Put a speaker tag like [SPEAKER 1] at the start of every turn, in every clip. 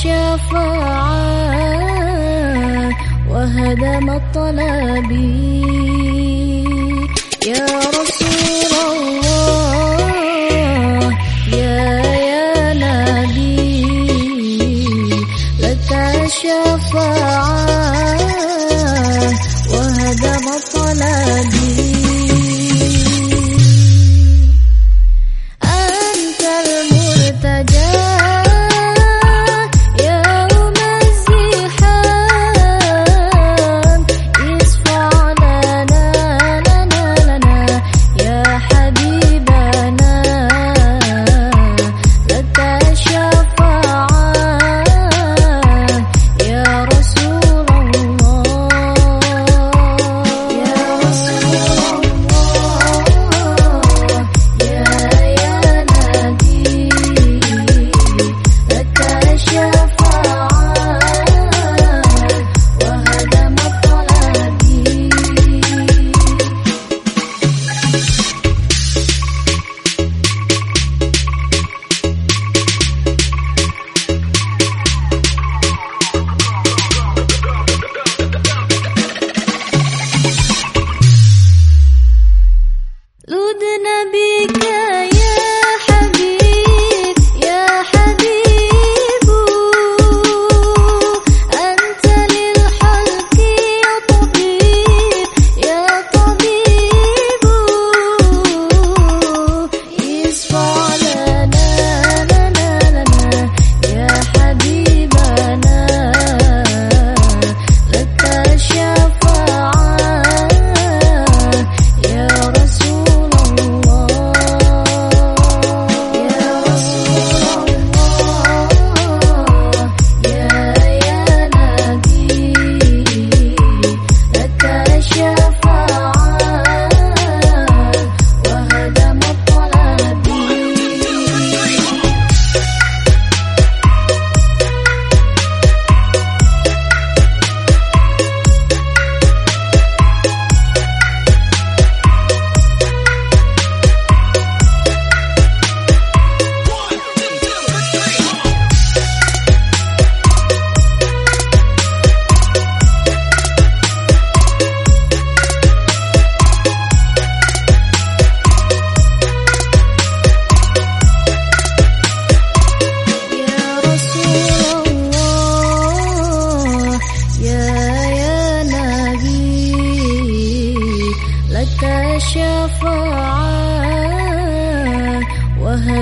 [SPEAKER 1] لك شفاعة وهدم الطلب.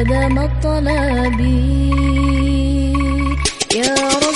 [SPEAKER 1] قدم الطلب يا رب